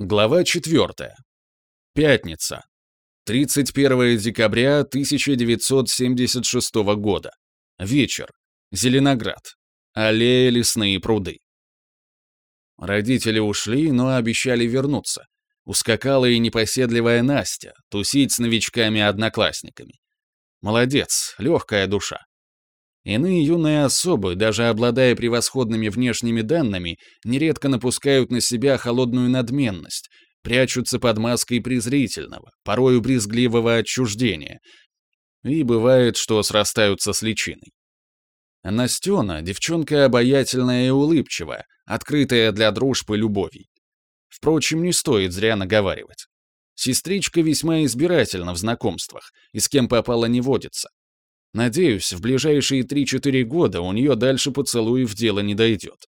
Глава 4. Пятница. 31 декабря 1976 года. Вечер. Зеленоград. Аллея лесные пруды. Родители ушли, но обещали вернуться. Ускакала и непоседливая Настя, тусить с новичками-одноклассниками. Молодец, легкая душа. Иные юные особы, даже обладая превосходными внешними данными, нередко напускают на себя холодную надменность, прячутся под маской презрительного, порою брезгливого отчуждения. И бывает, что срастаются с личиной. Настена — девчонка обаятельная и улыбчивая, открытая для дружбы и любовей. Впрочем, не стоит зря наговаривать. Сестричка весьма избирательна в знакомствах, и с кем попала не водится. Надеюсь, в ближайшие 3-4 года у нее дальше поцелуев дело не дойдет.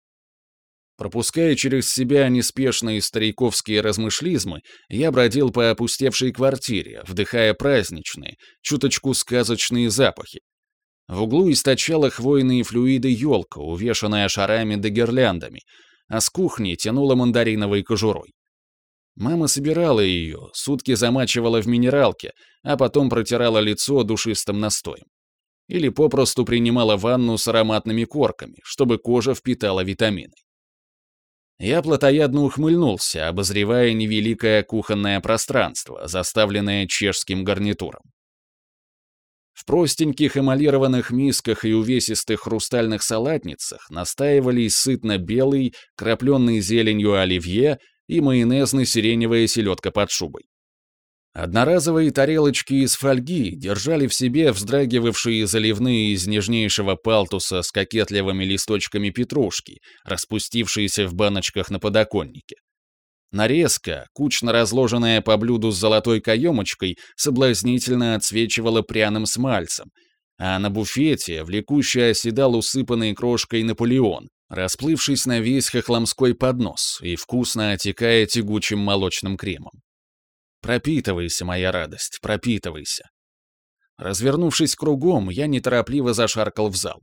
Пропуская через себя неспешные стариковские размышлизмы, я бродил по опустевшей квартире, вдыхая праздничные, чуточку сказочные запахи. В углу источала хвойные флюиды елка, увешанная шарами да гирляндами, а с кухни тянула мандариновой кожурой. Мама собирала ее, сутки замачивала в минералке, а потом протирала лицо душистым настоем или попросту принимала ванну с ароматными корками, чтобы кожа впитала витамины. Я плотоядно ухмыльнулся, обозревая невеликое кухонное пространство, заставленное чешским гарнитуром. В простеньких эмалированных мисках и увесистых хрустальных салатницах настаивались сытно белый, крапленный зеленью оливье и майонезно-сиреневая селедка под шубой. Одноразовые тарелочки из фольги держали в себе вздрагивавшие заливные из нежнейшего палтуса с кокетливыми листочками петрушки, распустившиеся в баночках на подоконнике. Нарезка, кучно разложенная по блюду с золотой каемочкой, соблазнительно отсвечивала пряным смальцем, а на буфете влекуще оседал усыпанный крошкой Наполеон, расплывшись на весь хохломской поднос и вкусно отекая тягучим молочным кремом. Пропитывайся, моя радость, пропитывайся. Развернувшись кругом, я неторопливо зашаркал в зал.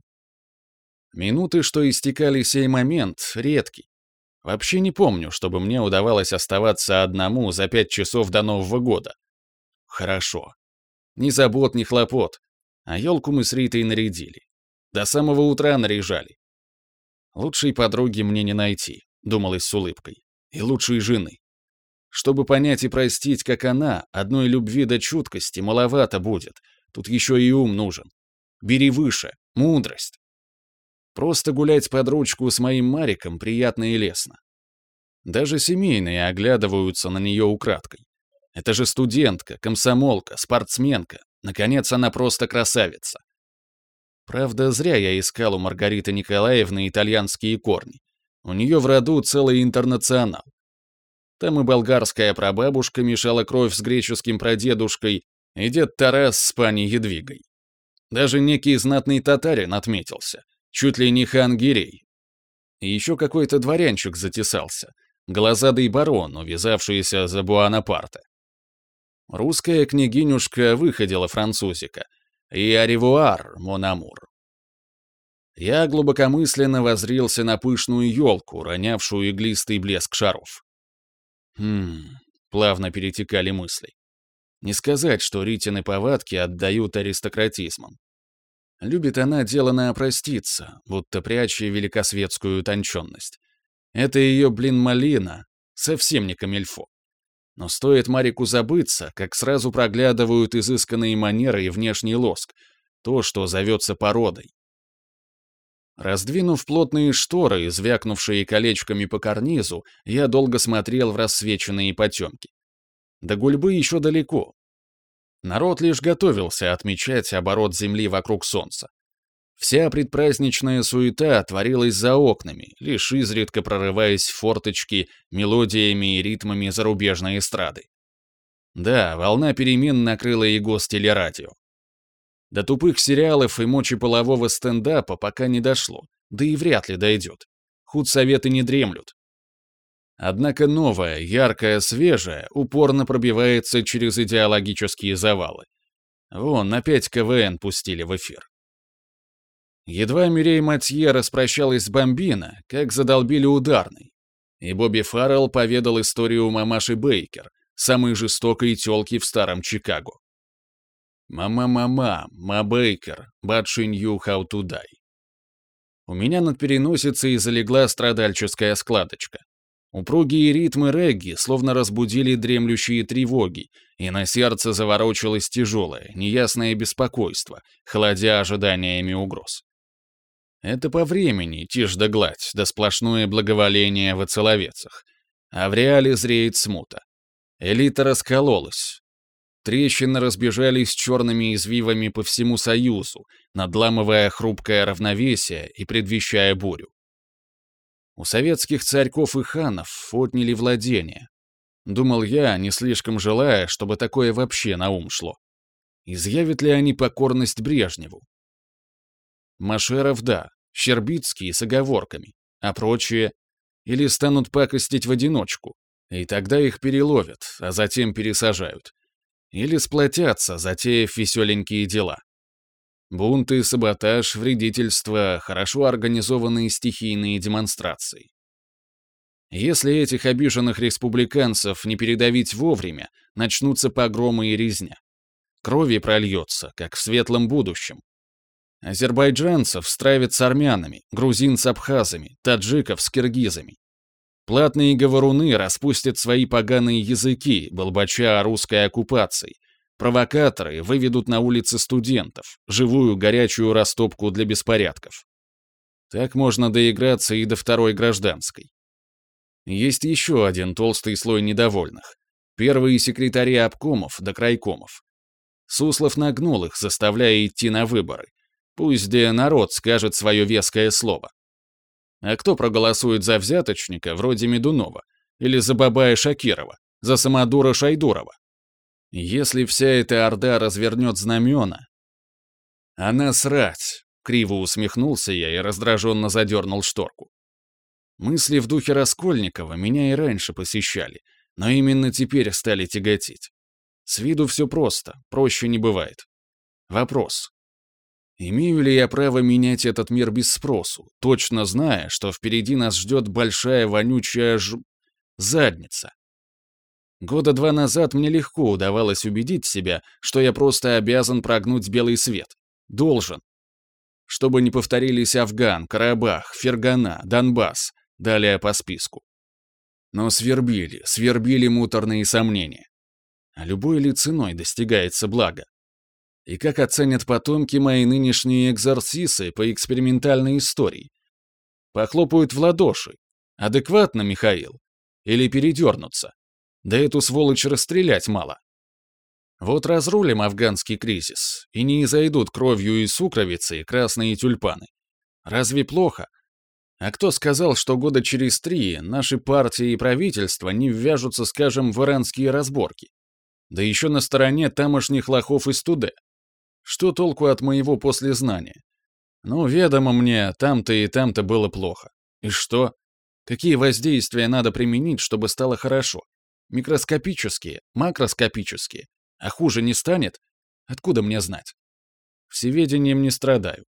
Минуты, что истекали сей момент, редки. Вообще не помню, чтобы мне удавалось оставаться одному за пять часов до Нового года. Хорошо. Ни забот, ни хлопот. А елку мы с Ритой нарядили. До самого утра наряжали. Лучшей подруги мне не найти, думалось с улыбкой. И лучшей жены. Чтобы понять и простить, как она, одной любви до чуткости маловато будет. Тут еще и ум нужен. Бери выше, мудрость. Просто гулять под ручку с моим Мариком приятно и лестно. Даже семейные оглядываются на нее украдкой. Это же студентка, комсомолка, спортсменка. Наконец, она просто красавица. Правда, зря я искал у Маргариты Николаевны итальянские корни. У нее в роду целый интернационал. Там и болгарская прабабушка мешала кровь с греческим прадедушкой, и дед Тарас с паней Едвигой. Даже некий знатный татарин отметился, чуть ли не хан Гирей. И еще какой-то дворянчик затесался, глазадый барон, увязавшийся за Буанапарта. Русская княгинюшка выходила французика, и «Аревуар, Монамур». Я глубокомысленно возрился на пышную елку, ронявшую иглистый блеск шаров. Хм, плавно перетекали мысли. Не сказать, что Ритины повадки отдают аристократизмом. Любит она деланно опроститься, будто пряча великосветскую утонченность. Это ее, блин, малина, совсем не камельфо. Но стоит Марику забыться, как сразу проглядывают изысканные манеры и внешний лоск, то, что зовется породой. Раздвинув плотные шторы, звякнувшие колечками по карнизу, я долго смотрел в рассвеченные потемки. До гульбы еще далеко. Народ лишь готовился отмечать оборот Земли вокруг Солнца. Вся предпраздничная суета творилась за окнами, лишь изредка прорываясь в форточки мелодиями и ритмами зарубежной эстрады. Да, волна перемен накрыла и гостелерадио. До тупых сериалов и мочи полового стендапа пока не дошло, да и вряд ли дойдет. Худ советы не дремлют. Однако новое, яркое, свежее упорно пробивается через идеологические завалы. Вон, опять КВН пустили в эфир. Едва Мирей Матье распрощалась с Бомбино, как задолбили ударный. И Бобби Фаррелл поведал историю мамаши Бейкер, самой жестокой тёлки в старом Чикаго. «Мама, мама, ма Бейкер, Батшинь you how to. У меня над переносицей залегла страдальческая складочка. Упругие ритмы регги словно разбудили дремлющие тревоги, и на сердце заворочилось тяжелое, неясное беспокойство, холодя ожиданиями угроз. Это по времени тишь да гладь, да сплошное благоволение во целовецах, А в реале зреет смута. Элита раскололась, Трещины разбежались черными извивами по всему Союзу, надламывая хрупкое равновесие и предвещая бурю. У советских царьков и ханов отняли владения. Думал я, не слишком желая, чтобы такое вообще на ум шло. Изъявят ли они покорность Брежневу? Машеров — да, Щербицкий — с оговорками, а прочие — или станут пакостить в одиночку, и тогда их переловят, а затем пересажают. Или сплотятся, затеяв веселенькие дела. Бунты, саботаж, вредительство, хорошо организованные стихийные демонстрации. Если этих обиженных республиканцев не передавить вовремя, начнутся погромы и резня. Крови прольется, как в светлом будущем. Азербайджанцев стравят с армянами, грузин с абхазами, таджиков с киргизами. Платные говоруны распустят свои поганые языки, болбача о русской оккупации. Провокаторы выведут на улицы студентов, живую горячую растопку для беспорядков. Так можно доиграться и до второй гражданской. Есть еще один толстый слой недовольных. Первые секретари обкомов до да крайкомов. Суслов нагнул их, заставляя идти на выборы. Пусть где народ скажет свое веское слово. А кто проголосует за взяточника, вроде Медунова, или за Бабая Шакирова, за Самодура Шайдурова? Если вся эта орда развернет знамена... А Она срать! Криво усмехнулся я и раздраженно задернул шторку. Мысли в духе Раскольникова меня и раньше посещали, но именно теперь стали тяготить. С виду все просто, проще не бывает. Вопрос, Имею ли я право менять этот мир без спросу, точно зная, что впереди нас ждет большая вонючая ж... задница? Года два назад мне легко удавалось убедить себя, что я просто обязан прогнуть белый свет. Должен. Чтобы не повторились Афган, Карабах, Фергана, Донбасс, далее по списку. Но свербили, свербили муторные сомнения. А любой ли ценой достигается благо? и как оценят потомки мои нынешние экзорсисы по экспериментальной истории. Похлопают в ладоши. Адекватно, Михаил? Или передернутся? Да эту сволочь расстрелять мало. Вот разрулим афганский кризис, и не изойдут кровью и сукровицей красные тюльпаны. Разве плохо? А кто сказал, что года через три наши партии и правительства не ввяжутся, скажем, в иранские разборки? Да еще на стороне тамошних лохов и студе. Что толку от моего послезнания? Ну, ведомо мне, там-то и там-то было плохо. И что? Какие воздействия надо применить, чтобы стало хорошо? Микроскопические, макроскопические. А хуже не станет? Откуда мне знать? Всеведением не страдаю.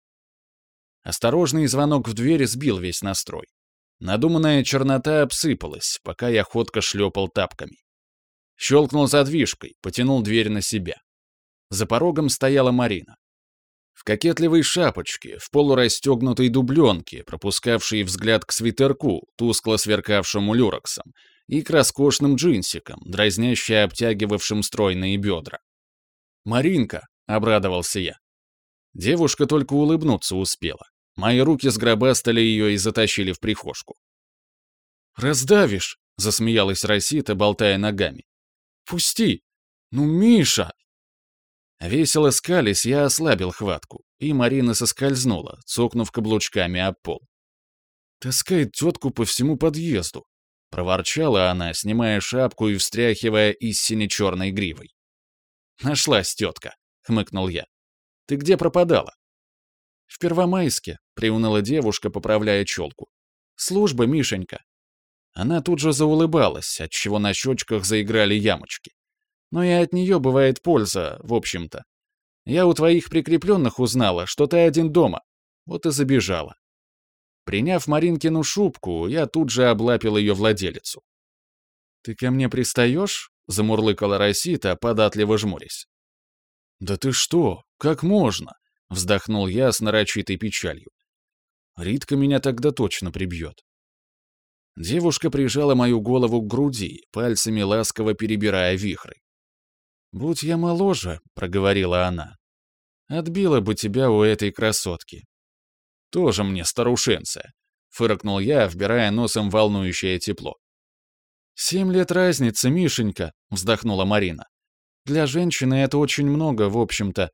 Осторожный звонок в дверь сбил весь настрой. Надуманная чернота обсыпалась, пока я ходко шлепал тапками. Щелкнул задвижкой, потянул дверь на себя. За порогом стояла Марина. В кокетливой шапочке, в полурастегнутой дубленке, пропускавшей взгляд к свитерку, тускло сверкавшему люрексом, и к роскошным джинсикам, дразняще обтягивавшим стройные бедра. «Маринка!» — обрадовался я. Девушка только улыбнуться успела. Мои руки сгробастали ее и затащили в прихожку. «Раздавишь!» — засмеялась Росита, болтая ногами. «Пусти! Ну, Миша!» Весело скались, я ослабил хватку, и Марина соскользнула, цокнув каблучками об пол. «Таскает тетку по всему подъезду», — проворчала она, снимая шапку и встряхивая из сине-черной гривой. «Нашлась тетка», — хмыкнул я. «Ты где пропадала?» «В Первомайске», — приуныла девушка, поправляя челку. «Служба, Мишенька». Она тут же заулыбалась, отчего на щечках заиграли ямочки но и от нее бывает польза, в общем-то. Я у твоих прикрепленных узнала, что ты один дома. Вот и забежала. Приняв Маринкину шубку, я тут же облапил ее владелицу. «Ты ко мне пристаешь?» — замурлыкала Росита, податливо жмурясь. «Да ты что? Как можно?» — вздохнул я с нарочитой печалью. «Ритка меня тогда точно прибьет». Девушка прижала мою голову к груди, пальцами ласково перебирая вихры. «Будь я моложе», — проговорила она. «Отбила бы тебя у этой красотки». «Тоже мне старушенция», — фыркнул я, вбирая носом волнующее тепло. «Семь лет разницы, Мишенька», — вздохнула Марина. «Для женщины это очень много, в общем-то.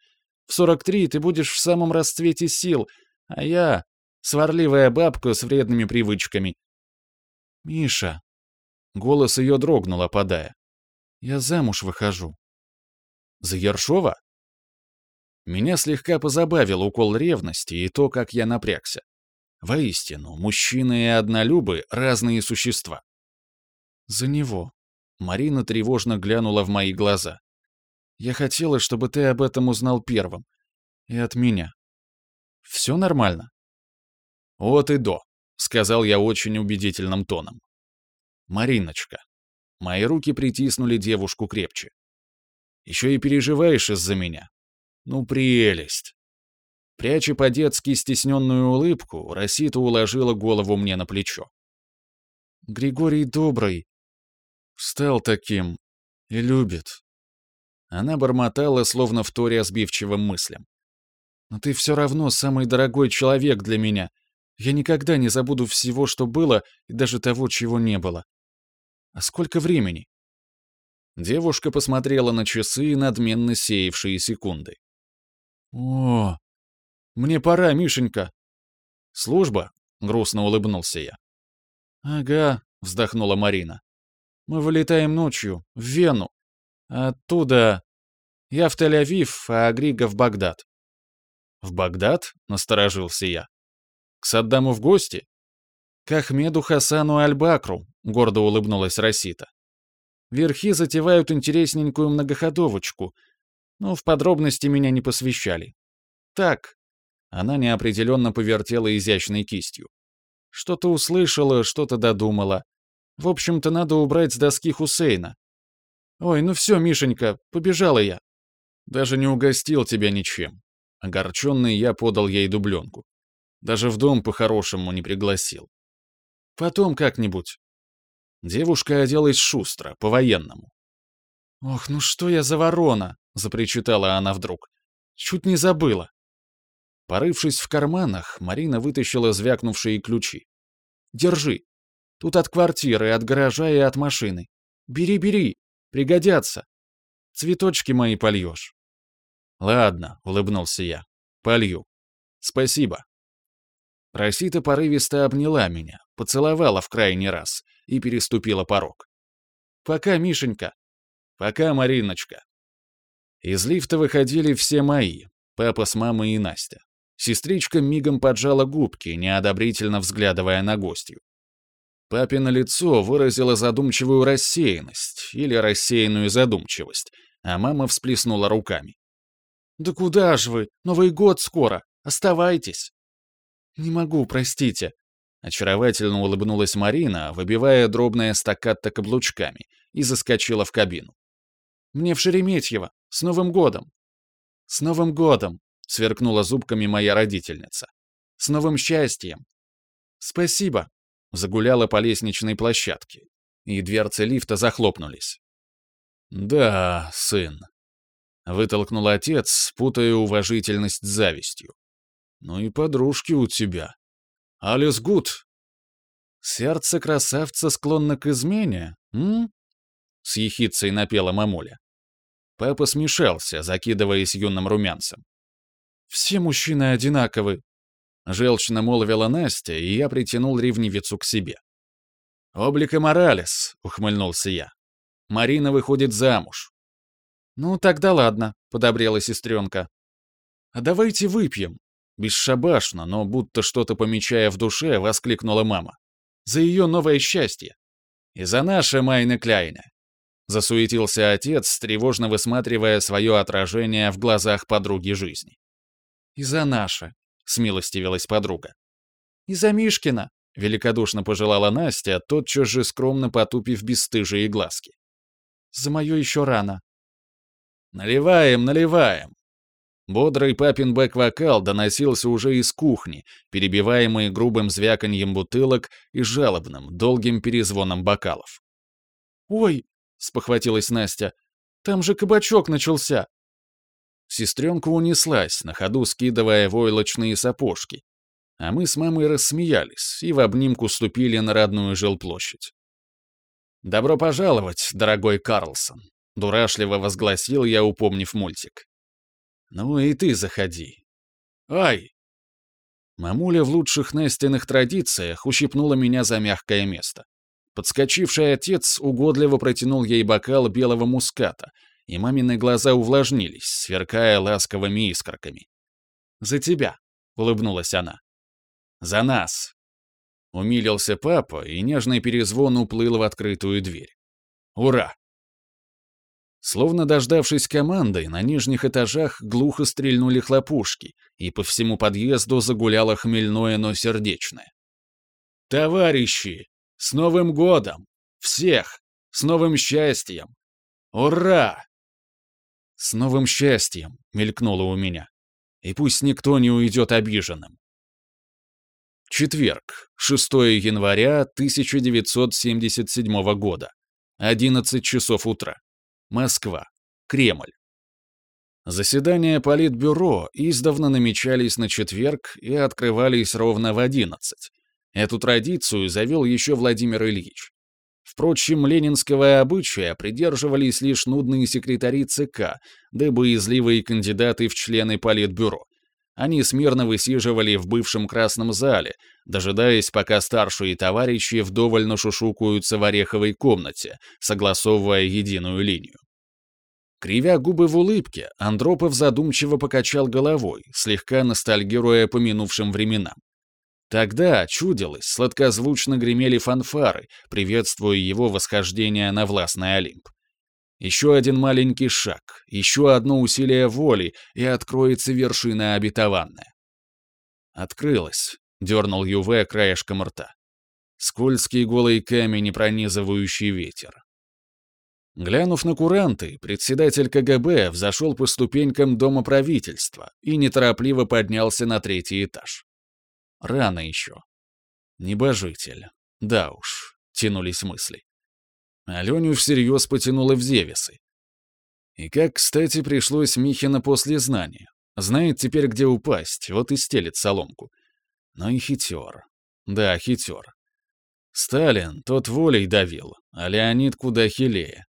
В 43 ты будешь в самом расцвете сил, а я — сварливая бабка с вредными привычками». «Миша», — голос ее дрогнул, опадая, — «я замуж выхожу». За Ершова Меня слегка позабавил укол ревности и то, как я напрягся. Воистину, мужчины и однолюбы — разные существа. За него. Марина тревожно глянула в мои глаза. Я хотела, чтобы ты об этом узнал первым. И от меня. Все нормально? Вот и до, — сказал я очень убедительным тоном. Мариночка. Мои руки притиснули девушку крепче. Еще и переживаешь из-за меня. Ну, прелесть!» Пряча по-детски стесненную улыбку, Росита уложила голову мне на плечо. «Григорий добрый. Стал таким. И любит». Она бормотала, словно в вторя сбивчивым мыслям. «Но ты все равно самый дорогой человек для меня. Я никогда не забуду всего, что было, и даже того, чего не было. А сколько времени? Девушка посмотрела на часы, и надменно сеявшие секунды. «О, мне пора, Мишенька!» «Служба?» — грустно улыбнулся я. «Ага», — вздохнула Марина. «Мы вылетаем ночью, в Вену. Оттуда... Я в Тель-Авив, а Грига в Багдад». «В Багдад?» — насторожился я. «К Саддаму в гости?» «К Ахмеду Хасану Аль-Бакру», — гордо улыбнулась Расита. Верхи затевают интересненькую многоходовочку, но в подробности меня не посвящали. Так, она неопределенно повертела изящной кистью. Что-то услышала, что-то додумала. В общем-то, надо убрать с доски Хусейна. Ой, ну все, Мишенька, побежала я. Даже не угостил тебя ничем. Огорченный я подал ей дубленку. Даже в дом по-хорошему не пригласил. Потом как-нибудь. Девушка оделась шустро, по-военному. «Ох, ну что я за ворона!» — запричитала она вдруг. «Чуть не забыла». Порывшись в карманах, Марина вытащила звякнувшие ключи. «Держи. Тут от квартиры, от гаража и от машины. Бери, бери. Пригодятся. Цветочки мои польешь». «Ладно», — улыбнулся я. «Полью. Спасибо». Росита порывисто обняла меня, поцеловала в крайний раз и переступила порог. «Пока, Мишенька! Пока, Мариночка!» Из лифта выходили все мои, папа с мамой и Настя. Сестричка мигом поджала губки, неодобрительно взглядывая на гостью. Папино лицо выразило задумчивую рассеянность или рассеянную задумчивость, а мама всплеснула руками. «Да куда ж вы? Новый год скоро! Оставайтесь!» «Не могу, простите», Очаровательно улыбнулась Марина, выбивая дробное стаккатто каблучками, и заскочила в кабину. «Мне в Шереметьево! С Новым годом!» «С Новым годом!» — сверкнула зубками моя родительница. «С новым счастьем!» «Спасибо!» — загуляла по лестничной площадке, и дверцы лифта захлопнулись. «Да, сын!» — вытолкнул отец, путая уважительность с завистью. «Ну и подружки у тебя!» Алис Гуд. Сердце красавца склонно к измене, м? С ехицей напела мамуля. Пеппа смешался, закидываясь юным румянцем. «Все мужчины одинаковы», — желчно молвила Настя, и я притянул ревнивицу к себе. «Облик и моралис», — ухмыльнулся я. «Марина выходит замуж». «Ну, тогда ладно», — подобрела сестренка. «А давайте выпьем. Бесшабашно, но будто что-то помечая в душе, воскликнула мама. «За ее новое счастье! И за наше Майна кляйне". Засуетился отец, тревожно высматривая свое отражение в глазах подруги жизни. «И за наше!» — смилостивилась подруга. «И за Мишкина!» — великодушно пожелала Настя, тотчас же скромно потупив бесстыжие глазки. «За мое еще рано!» «Наливаем, наливаем!» Бодрый папин бэк-вокал доносился уже из кухни, перебиваемый грубым звяканьем бутылок и жалобным, долгим перезвоном бокалов. «Ой!» — спохватилась Настя. «Там же кабачок начался!» Сестренка унеслась, на ходу скидывая войлочные сапожки. А мы с мамой рассмеялись и в обнимку ступили на родную жилплощадь. «Добро пожаловать, дорогой Карлсон!» — дурашливо возгласил я, упомнив мультик. Ну и ты заходи. Ай! Мамуля в лучших Нестиных традициях ущипнула меня за мягкое место. Подскочивший отец угодливо протянул ей бокал белого муската, и мамины глаза увлажнились, сверкая ласковыми искорками. «За тебя!» — улыбнулась она. «За нас!» Умилился папа, и нежный перезвон уплыл в открытую дверь. «Ура!» Словно дождавшись команды, на нижних этажах глухо стрельнули хлопушки, и по всему подъезду загуляло хмельное, но сердечное. «Товарищи! С Новым годом! Всех! С новым счастьем! Ура!» «С новым счастьем!» — мелькнуло у меня. «И пусть никто не уйдет обиженным!» Четверг, 6 января 1977 года, 11 часов утра. Москва. Кремль. Заседания Политбюро издавна намечались на четверг и открывались ровно в 11. Эту традицию завел еще Владимир Ильич. Впрочем, ленинского обычая придерживались лишь нудные секретари ЦК, да боязливые кандидаты в члены Политбюро. Они смирно высиживали в бывшем красном зале, дожидаясь, пока старшие товарищи вдоволь нашушукаются в ореховой комнате, согласовывая единую линию. Кривя губы в улыбке, Андропов задумчиво покачал головой, слегка ностальгируя по минувшим временам. Тогда, чудилось, сладкозвучно гремели фанфары, приветствуя его восхождение на властный Олимп. Еще один маленький шаг, еще одно усилие воли, и откроется вершина обетованная. Открылась, дернул Юве краешком рта. Скользкий голый камень и пронизывающий ветер. Глянув на куранты, председатель КГБ взошел по ступенькам Дома правительства и неторопливо поднялся на третий этаж. Рано еще. Небожитель. Да уж, тянулись мысли. Аленю всерьез потянуло в Зевисы. И как, кстати, пришлось Михина после знания. Знает теперь, где упасть, вот и стелит соломку. Но и хитер. Да, хитер. Сталин, тот волей давил, а Леонид куда хилее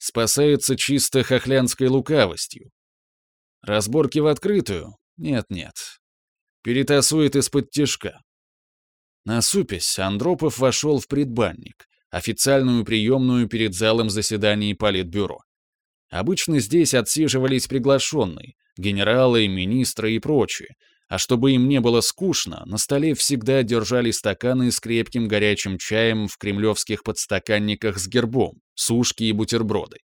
спасается чисто хохлянской лукавостью. Разборки в открытую? Нет-нет. Перетасует из-под тяжка. Насупясь, Андропов вошел в предбанник, официальную приемную перед залом заседаний Политбюро. Обычно здесь отсиживались приглашенные, генералы, министры и прочие, а чтобы им не было скучно, на столе всегда держали стаканы с крепким горячим чаем в кремлевских подстаканниках с гербом, сушки и бутерброды.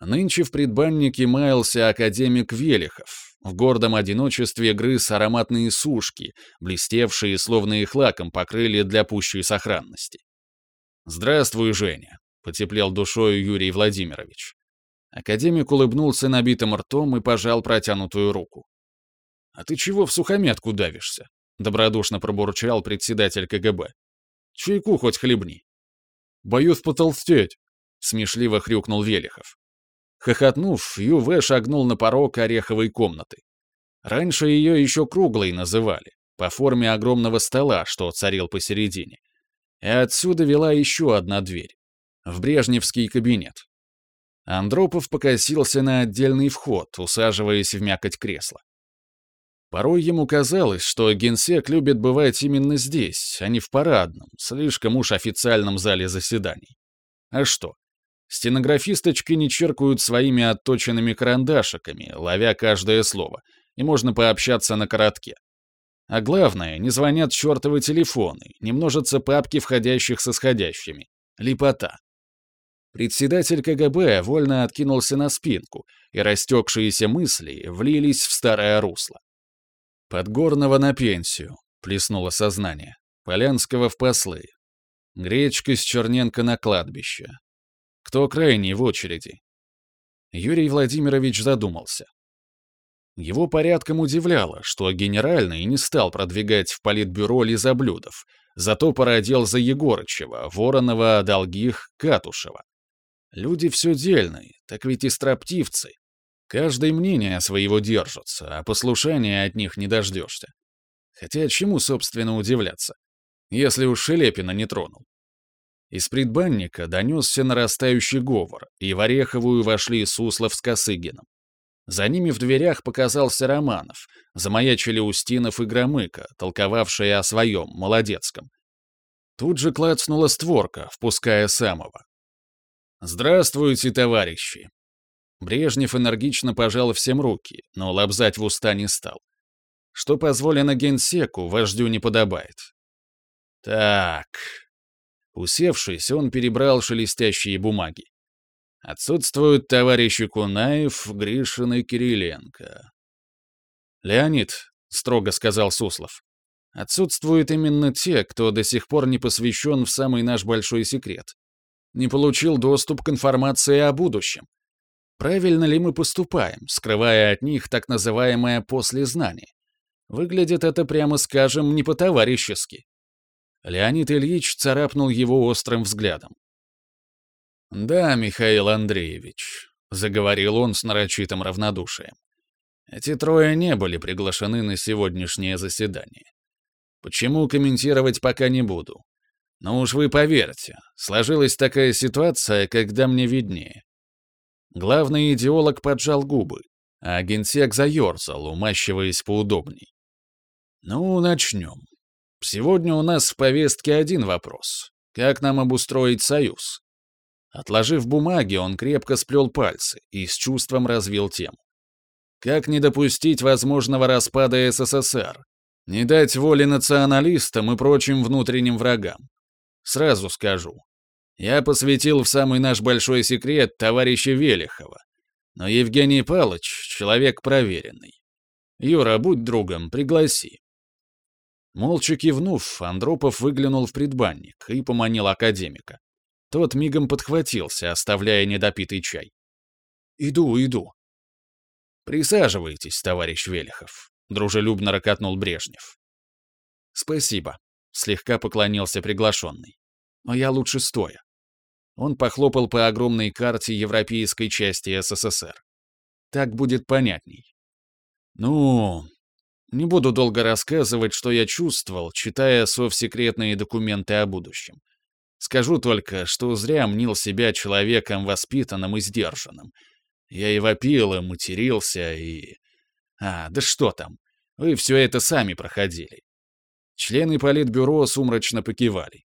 Нынче в предбаннике маялся академик Велихов. В гордом одиночестве грыз ароматные сушки, блестевшие, словно их лаком покрыли для пущей сохранности. «Здравствуй, Женя», — потеплел душою Юрий Владимирович. Академик улыбнулся набитым ртом и пожал протянутую руку. «А ты чего в сухометку давишься?» — добродушно пробурчал председатель КГБ. «Чайку хоть хлебни». «Боюсь потолстеть», — смешливо хрюкнул Велихов. Хохотнув, Юве шагнул на порог ореховой комнаты. Раньше ее еще круглой называли, по форме огромного стола, что царил посередине. И отсюда вела еще одна дверь. В Брежневский кабинет. Андропов покосился на отдельный вход, усаживаясь в мякоть кресла. Порой ему казалось, что генсек любит бывать именно здесь, а не в парадном, слишком уж официальном зале заседаний. А что? Стенографисточки не черкают своими отточенными карандашиками, ловя каждое слово, и можно пообщаться на коротке. А главное, не звонят чертовы телефоны, не множатся папки входящих с исходящими. Липота. Председатель КГБ вольно откинулся на спинку, и растекшиеся мысли влились в старое русло. Подгорного на пенсию, плеснуло сознание. Полянского в послы. Гречка с Черненко на кладбище. Кто крайний в очереди? Юрий Владимирович задумался. Его порядком удивляло, что генеральный не стал продвигать в политбюро Лизоблюдов, зато породил за Егорычева, Воронова, Долгих, Катушева. Люди все дельные, так ведь и строптивцы. Каждое мнение своего держится, а послушания от них не дождешься. Хотя чему, собственно, удивляться, если уж Шелепина не тронул? Из предбанника донесся нарастающий говор, и в Ореховую вошли Суслов с Косыгином. За ними в дверях показался Романов, замаячили Устинов и Громыко, толковавшие о своем, Молодецком. Тут же клацнула створка, впуская самого. «Здравствуйте, товарищи!» Брежнев энергично пожал всем руки, но лобзать в уста не стал. Что позволено генсеку, вождю не подобает. Так. Усевшись, он перебрал шелестящие бумаги. Отсутствуют товарищи Кунаев, Гришин и Кириленко. «Леонид», — строго сказал Суслов, — «отсутствуют именно те, кто до сих пор не посвящен в самый наш большой секрет. Не получил доступ к информации о будущем, Правильно ли мы поступаем, скрывая от них так называемое послезнание? Выглядит это, прямо скажем, не по-товарищески. Леонид Ильич царапнул его острым взглядом. «Да, Михаил Андреевич», — заговорил он с нарочитым равнодушием. «Эти трое не были приглашены на сегодняшнее заседание. Почему комментировать пока не буду. Но уж вы поверьте, сложилась такая ситуация, когда мне виднее. Главный идеолог поджал губы, а генсек заерзал, умащиваясь поудобней. «Ну, начнем. Сегодня у нас в повестке один вопрос. Как нам обустроить союз?» Отложив бумаги, он крепко сплел пальцы и с чувством развил тему. Как не допустить возможного распада СССР? Не дать воли националистам и прочим внутренним врагам? Сразу скажу, я посвятил в самый наш большой секрет товарища Велихова. Но Евгений Палыч — человек проверенный. Юра, будь другом, пригласи». Молча кивнув, Андропов выглянул в предбанник и поманил академика. Тот мигом подхватился, оставляя недопитый чай. «Иду, иду». «Присаживайтесь, товарищ Велихов», — дружелюбно ракотнул Брежнев. «Спасибо», — слегка поклонился приглашенный. «Но я лучше стоя». Он похлопал по огромной карте европейской части СССР. Так будет понятней. Ну, не буду долго рассказывать, что я чувствовал, читая совсекретные документы о будущем. Скажу только, что зря мнил себя человеком воспитанным и сдержанным. Я и вопил, и матерился, и... А, да что там. Вы все это сами проходили. Члены политбюро сумрачно покивали.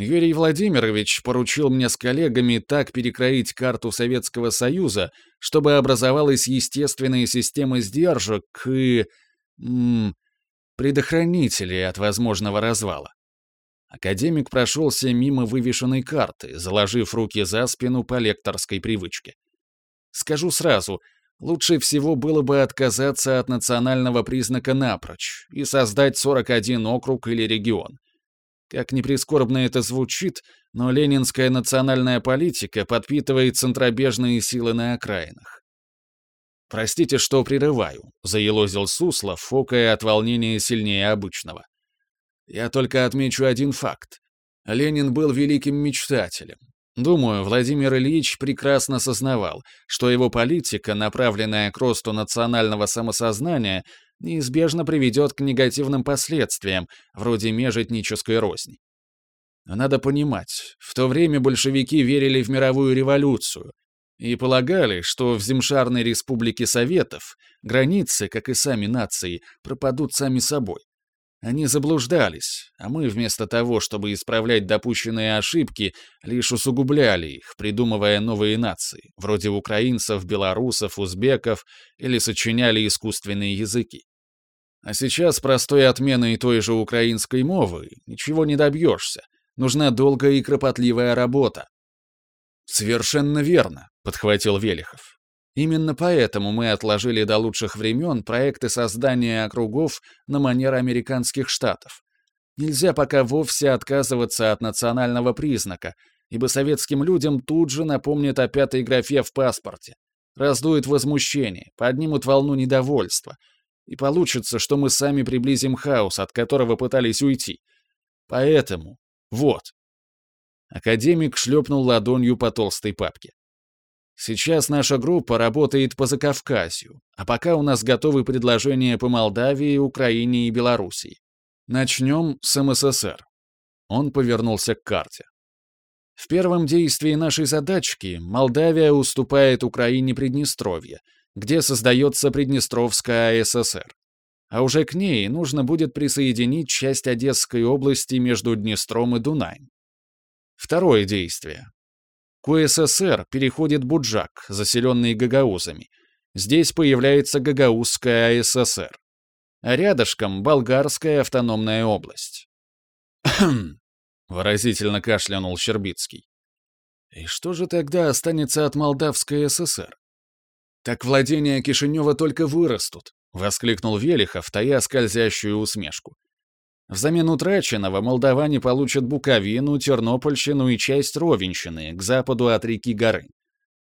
Юрий Владимирович поручил мне с коллегами так перекроить карту Советского Союза, чтобы образовалась естественная система сдержек и... М предохранителей от возможного развала. Академик прошелся мимо вывешенной карты, заложив руки за спину по лекторской привычке. Скажу сразу, лучше всего было бы отказаться от национального признака напрочь и создать 41 округ или регион — как ни прискорбно это звучит, но ленинская национальная политика подпитывает центробежные силы на окраинах. «Простите, что прерываю», — заелозил Суслов, фокая от волнения сильнее обычного. «Я только отмечу один факт. Ленин был великим мечтателем. Думаю, Владимир Ильич прекрасно сознавал, что его политика, направленная к росту национального самосознания, неизбежно приведет к негативным последствиям, вроде межэтнической розни. Но надо понимать, в то время большевики верили в мировую революцию и полагали, что в Земшарной Республике Советов границы, как и сами нации, пропадут сами собой. Они заблуждались, а мы вместо того, чтобы исправлять допущенные ошибки, лишь усугубляли их, придумывая новые нации, вроде украинцев, белорусов, узбеков или сочиняли искусственные языки. А сейчас простой отменой той же украинской мовы ничего не добьешься. Нужна долгая и кропотливая работа. Совершенно верно, подхватил Велихов. Именно поэтому мы отложили до лучших времен проекты создания округов на манер американских штатов. Нельзя пока вовсе отказываться от национального признака, ибо советским людям тут же напомнят о пятой графе в паспорте. Раздует возмущение, поднимут волну недовольства — и получится, что мы сами приблизим хаос, от которого пытались уйти. Поэтому... Вот. Академик шлепнул ладонью по толстой папке. Сейчас наша группа работает по Закавказью, а пока у нас готовы предложения по Молдавии, Украине и Белоруссии. Начнем с МССР. Он повернулся к карте. В первом действии нашей задачки Молдавия уступает Украине Приднестровье — где создается Приднестровская ССР. А уже к ней нужно будет присоединить часть Одесской области между Днестром и Дунаем. Второе действие. К СССР переходит Буджак, заселенный гагаузами. Здесь появляется Гагаузская ССР. А рядышком — Болгарская автономная область. Хм, выразительно кашлянул Щербицкий. И что же тогда останется от Молдавской ССР? «Так владения Кишинева только вырастут», — воскликнул Велихов, тая скользящую усмешку. Взамен утраченного молдаване получат Буковину, Тернопольщину и часть Ровенщины к западу от реки Горы.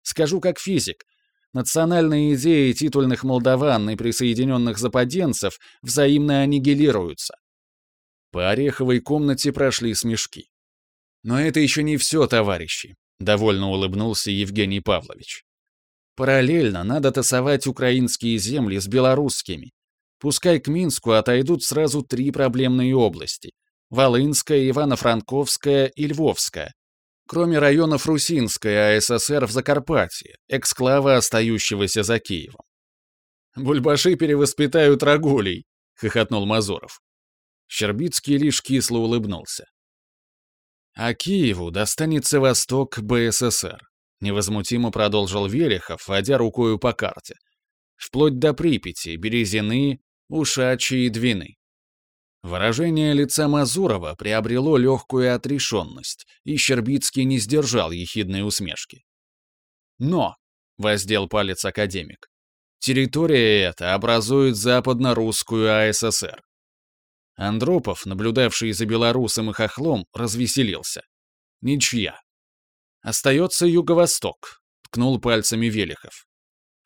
Скажу как физик, национальные идеи титульных молдаван и присоединенных западенцев взаимно аннигилируются. По ореховой комнате прошли смешки. Но это еще не все, товарищи, довольно улыбнулся Евгений Павлович. Параллельно надо тасовать украинские земли с белорусскими. Пускай к Минску отойдут сразу три проблемные области – Волынская, Ивано-Франковская и Львовская. Кроме районов Русинской АССР в Закарпатье, эксклава, остающегося за Киевом. «Бульбаши перевоспитают рагулей», — хохотнул Мазуров. Щербицкий лишь кисло улыбнулся. А Киеву достанется восток БССР. Невозмутимо продолжил Верехов, водя рукою по карте. Вплоть до Припяти, Березины, Ушачи и Двины. Выражение лица Мазурова приобрело легкую отрешенность, и Щербицкий не сдержал ехидной усмешки. «Но», — воздел палец академик, — «территория эта образует западно-русскую АССР». Андропов, наблюдавший за белорусом и хохлом, развеселился. «Ничья», остается юго-восток», — ткнул пальцами Велихов.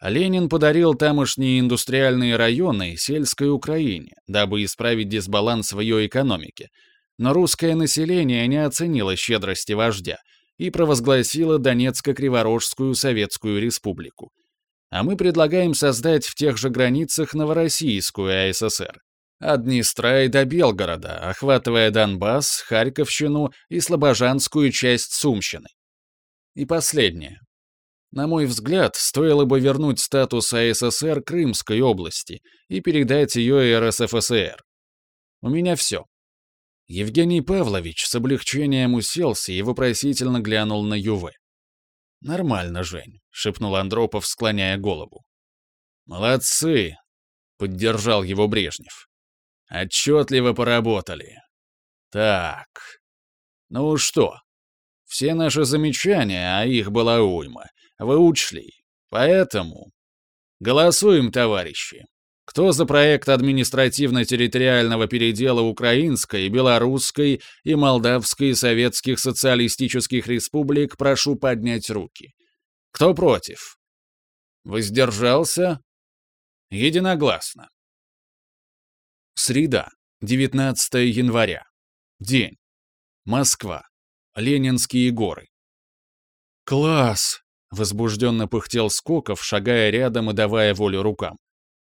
Ленин подарил тамошние индустриальные районы сельской Украине, дабы исправить дисбаланс в ее экономике, но русское население не оценило щедрости вождя и провозгласило Донецко-Криворожскую Советскую Республику. А мы предлагаем создать в тех же границах Новороссийскую АССР. От Днестра до Белгорода, охватывая Донбасс, Харьковщину и Слобожанскую часть Сумщины. И последнее. На мой взгляд, стоило бы вернуть статус АССР Крымской области и передать ее РСФСР. У меня все. Евгений Павлович с облегчением уселся и вопросительно глянул на Юве. «Нормально, Жень», — шепнул Андропов, склоняя голову. «Молодцы», — поддержал его Брежнев. «Отчетливо поработали. Так, ну что, все наши замечания, а их была уйма, вы учли. Поэтому голосуем, товарищи. Кто за проект административно-территориального передела Украинской, Белорусской и Молдавской советских социалистических республик, прошу поднять руки. Кто против? Воздержался? Единогласно. Среда, 19 января. День. Москва. Ленинские горы. «Класс!» — возбужденно пыхтел Скоков, шагая рядом и давая волю рукам.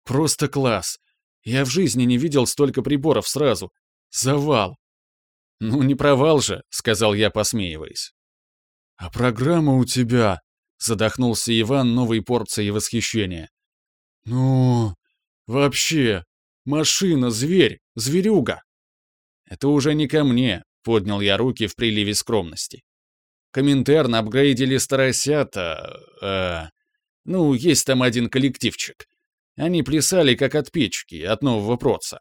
«Просто класс! Я в жизни не видел столько приборов сразу. Завал!» «Ну, не провал же!» — сказал я, посмеиваясь. «А программа у тебя!» — задохнулся Иван новой порцией восхищения. «Ну, вообще! Машина, зверь, зверюга!» «Это уже не ко мне, Поднял я руки в приливе скромности. Коминтерн апгрейдили старосята... Э, ну, есть там один коллективчик. Они плясали как от печки, от нового проца.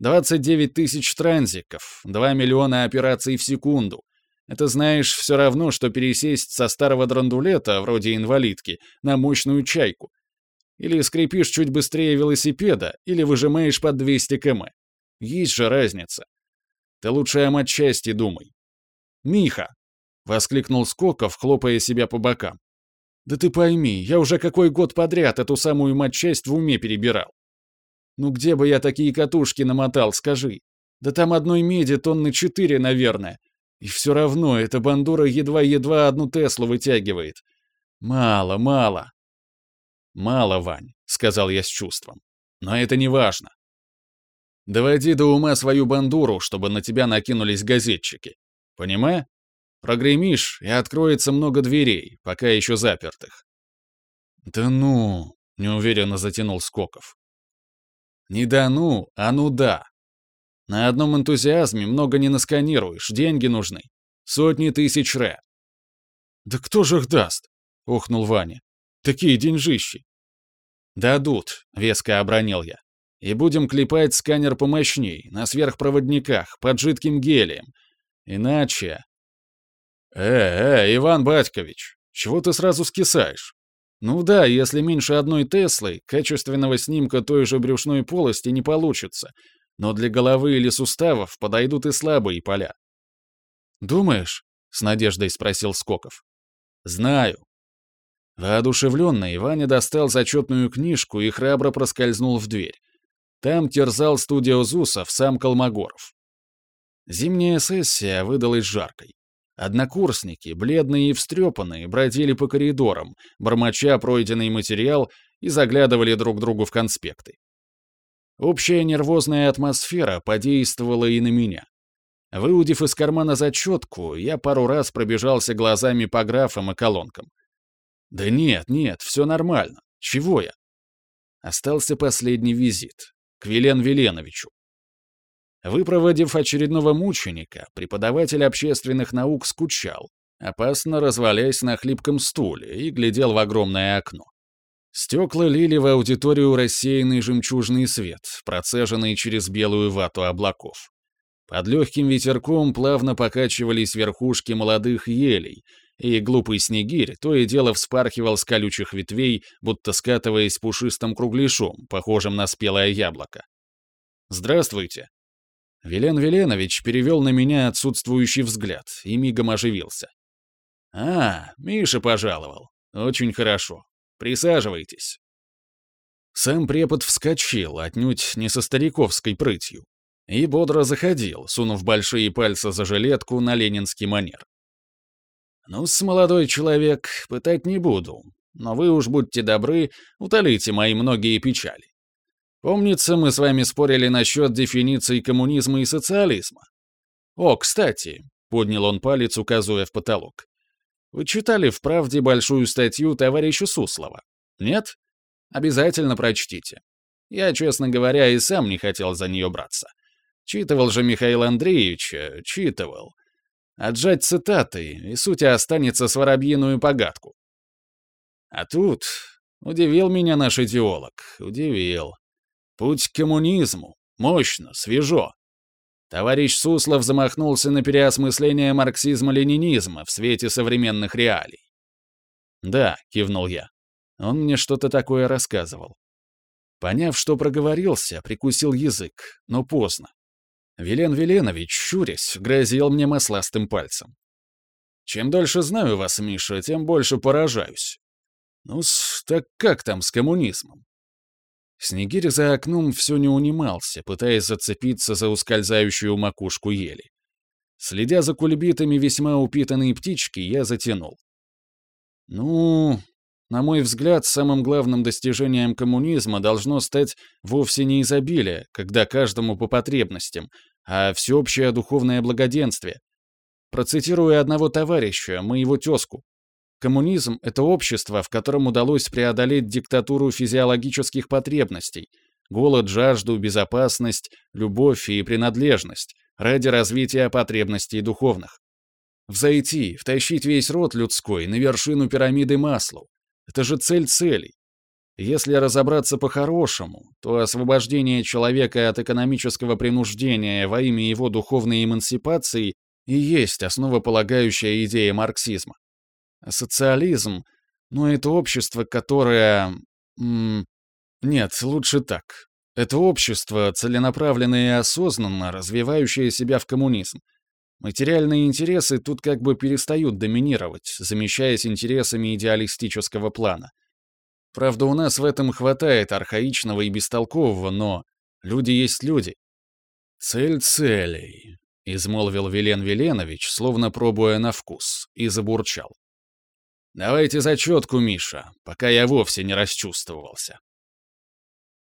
29 тысяч транзиков, 2 миллиона операций в секунду. Это, знаешь, все равно, что пересесть со старого драндулета, вроде инвалидки, на мощную чайку. Или скрипишь чуть быстрее велосипеда, или выжимаешь под 200 км. Есть же разница. Ты лучше им отчасти думай. Миха! Воскликнул Скоков, хлопая себя по бокам. Да ты пойми, я уже какой год подряд эту самую матчасть в уме перебирал. Ну где бы я такие катушки намотал, скажи? Да там одной меди тонны четыре, наверное. И все равно эта бандура едва-едва одну Теслу вытягивает. Мало, мало. Мало, Вань, сказал я с чувством. Но это не важно. Доводи до ума свою бандуру, чтобы на тебя накинулись газетчики. Понимаю? Прогремишь, и откроется много дверей, пока еще запертых». «Да ну!» — неуверенно затянул Скоков. «Не да ну, а ну да. На одном энтузиазме много не насканируешь, деньги нужны. Сотни тысяч ре». «Да кто же их даст?» — ухнул Ваня. «Такие деньжищи». «Дадут», — веско обронил я. И будем клепать сканер помощней, на сверхпроводниках, под жидким гелием. Иначе... Э, э, Иван Батькович, чего ты сразу скисаешь? Ну да, если меньше одной Теслы, качественного снимка той же брюшной полости не получится, но для головы или суставов подойдут и слабые поля. «Думаешь?» — с надеждой спросил Скоков. «Знаю». Воодушевленный, Ваня достал зачетную книжку и храбро проскользнул в дверь. Там терзал студию ЗУСов сам Колмогоров. Зимняя сессия выдалась жаркой. Однокурсники, бледные и встрепанные, бродили по коридорам, бормоча пройденный материал и заглядывали друг другу в конспекты. Общая нервозная атмосфера подействовала и на меня. Выудив из кармана зачетку, я пару раз пробежался глазами по графам и колонкам. «Да нет, нет, все нормально. Чего я?» Остался последний визит к Вилен Виленовичу. Выпроводив очередного мученика, преподаватель общественных наук скучал, опасно развалясь на хлипком стуле и глядел в огромное окно. Стекла лили в аудиторию рассеянный жемчужный свет, процеженный через белую вату облаков. Под легким ветерком плавно покачивались верхушки молодых елей, и глупый снегирь то и дело вспархивал с колючих ветвей, будто скатываясь пушистым кругляшом, похожим на спелое яблоко. «Здравствуйте!» Велен Веленович перевел на меня отсутствующий взгляд и мигом оживился. «А, Миша пожаловал. Очень хорошо. Присаживайтесь». Сам препод вскочил, отнюдь не со стариковской прытью, и бодро заходил, сунув большие пальцы за жилетку на ленинский манер. «Ну-с, молодой человек, пытать не буду, но вы уж будьте добры, утолите мои многие печали. Помнится, мы с вами спорили насчет дефиниций коммунизма и социализма. О, кстати, — поднял он палец, указывая в потолок. Вы читали в «Правде» большую статью товарища Суслова? Нет? Обязательно прочтите. Я, честно говоря, и сам не хотел за нее браться. Читывал же Михаил Андреевич, э, читывал отжать цитаты, и суть останется с воробьиную погадку. А тут удивил меня наш идеолог, удивил. Путь к коммунизму, мощно, свежо. Товарищ Суслов замахнулся на переосмысление марксизма-ленинизма в свете современных реалий. «Да», — кивнул я. Он мне что-то такое рассказывал. Поняв, что проговорился, прикусил язык, но поздно. Вилен Веленович, щурясь, грозил мне масластым пальцем. Чем дольше знаю вас, Миша, тем больше поражаюсь. ну так как там с коммунизмом? Снегирь за окном все не унимался, пытаясь зацепиться за ускользающую макушку ели. Следя за кульбитами весьма упитанной птички, я затянул. Ну, на мой взгляд, самым главным достижением коммунизма должно стать вовсе не изобилие, когда каждому по потребностям, а всеобщее духовное благоденствие. Процитируя одного товарища, моего тезку. Коммунизм – это общество, в котором удалось преодолеть диктатуру физиологических потребностей, голод, жажду, безопасность, любовь и принадлежность ради развития потребностей духовных. Взойти, втащить весь род людской на вершину пирамиды Маслоу. Это же цель целей. Если разобраться по-хорошему, то освобождение человека от экономического принуждения во имя его духовной эмансипации и есть основополагающая идея марксизма. Социализм, ну это общество, которое... нет, лучше так. Это общество, целенаправленное и осознанно развивающее себя в коммунизм. Материальные интересы тут как бы перестают доминировать, замещаясь интересами идеалистического плана. Правда, у нас в этом хватает архаичного и бестолкового, но люди есть люди. Цель целей, — измолвил Велен Веленович, словно пробуя на вкус, и забурчал. «Давайте зачетку, Миша, пока я вовсе не расчувствовался».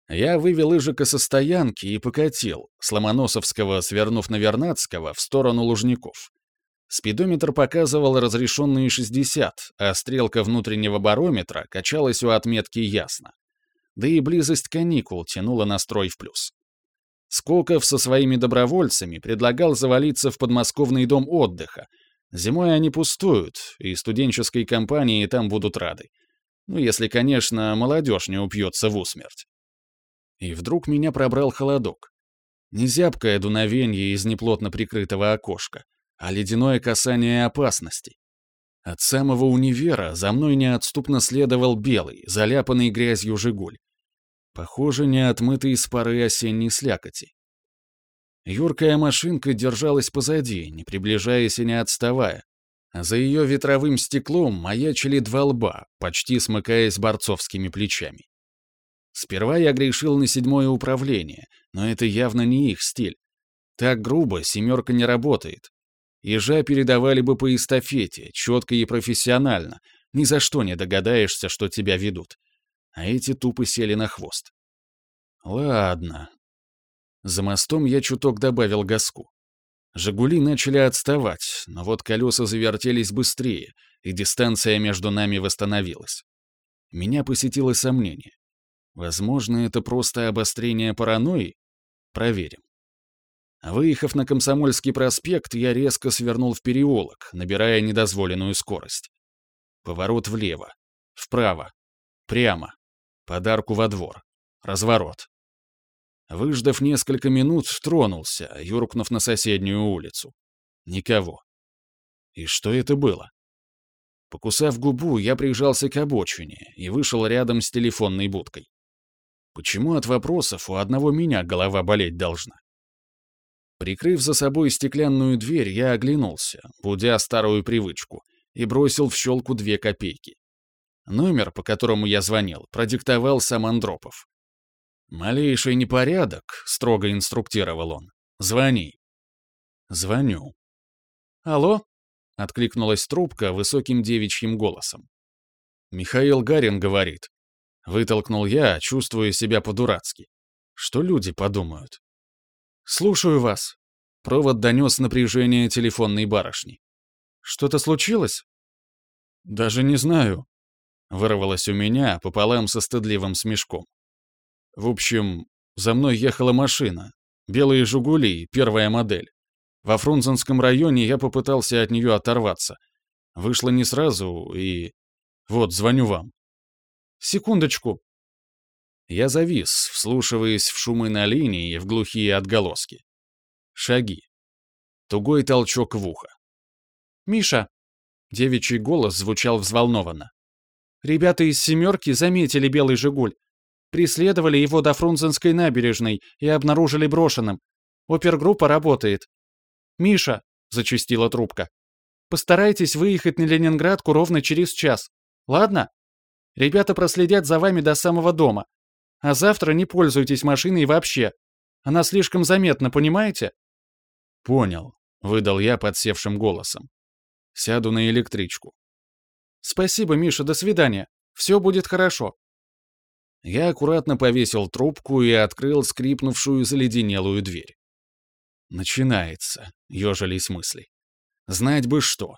Я вывел Ижика со стоянки и покатил, Сломоносовского свернув на Вернадского, в сторону Лужников. Спидометр показывал разрешенные 60, а стрелка внутреннего барометра качалась у отметки ясно. Да и близость каникул тянула настрой в плюс. Скоков со своими добровольцами предлагал завалиться в подмосковный дом отдыха. Зимой они пустуют, и студенческой компании там будут рады. Ну, если, конечно, молодежь не упьется в усмерть. И вдруг меня пробрал холодок. Незябкое дуновение из неплотно прикрытого окошка — а ледяное касание опасности. От самого универа за мной неотступно следовал белый, заляпанный грязью «Жигуль». Похоже, не отмытый с осенней слякоти. Юркая машинка держалась позади, не приближаясь и не отставая. А за ее ветровым стеклом маячили два лба, почти смыкаясь борцовскими плечами. Сперва я грешил на седьмое управление, но это явно не их стиль. Так грубо «семерка» не работает, Ежа передавали бы по эстафете, четко и профессионально. Ни за что не догадаешься, что тебя ведут. А эти тупо сели на хвост. Ладно. За мостом я чуток добавил газку. «Жигули» начали отставать, но вот колеса завертелись быстрее, и дистанция между нами восстановилась. Меня посетило сомнение. Возможно, это просто обострение паранойи? Проверим. Выехав на Комсомольский проспект, я резко свернул в переулок, набирая недозволенную скорость. Поворот влево, вправо, прямо, подарку во двор, разворот. Выждав несколько минут, тронулся, юркнув на соседнюю улицу. Никого. И что это было? Покусав губу, я прижался к обочине и вышел рядом с телефонной будкой. Почему от вопросов у одного меня голова болеть должна? Прикрыв за собой стеклянную дверь, я оглянулся, будя старую привычку, и бросил в щелку две копейки. Номер, по которому я звонил, продиктовал сам Андропов. «Малейший непорядок», — строго инструктировал он. «Звони». «Звоню». «Алло?» — откликнулась трубка высоким девичьим голосом. «Михаил Гарин говорит». Вытолкнул я, чувствуя себя по-дурацки. «Что люди подумают?» «Слушаю вас». Провод донес напряжение телефонной барышни. «Что-то случилось?» «Даже не знаю», — вырвалось у меня пополам со стыдливым смешком. «В общем, за мной ехала машина. Белые «Жигули», первая модель. Во Фрунзенском районе я попытался от нее оторваться. Вышло не сразу, и... Вот, звоню вам. «Секундочку», я завис, вслушиваясь в шумы на линии и в глухие отголоски. Шаги. Тугой толчок в ухо. «Миша!» Девичий голос звучал взволнованно. «Ребята из «семерки» заметили белый «Жигуль». Преследовали его до Фрунзенской набережной и обнаружили брошенным. Опергруппа работает. «Миша!» — зачастила трубка. «Постарайтесь выехать на Ленинградку ровно через час. Ладно? Ребята проследят за вами до самого дома а завтра не пользуйтесь машиной вообще. Она слишком заметна, понимаете?» «Понял», — выдал я подсевшим голосом. «Сяду на электричку». «Спасибо, Миша, до свидания. Все будет хорошо». Я аккуратно повесил трубку и открыл скрипнувшую заледенелую дверь. «Начинается», — ежились мысли. «Знать бы что».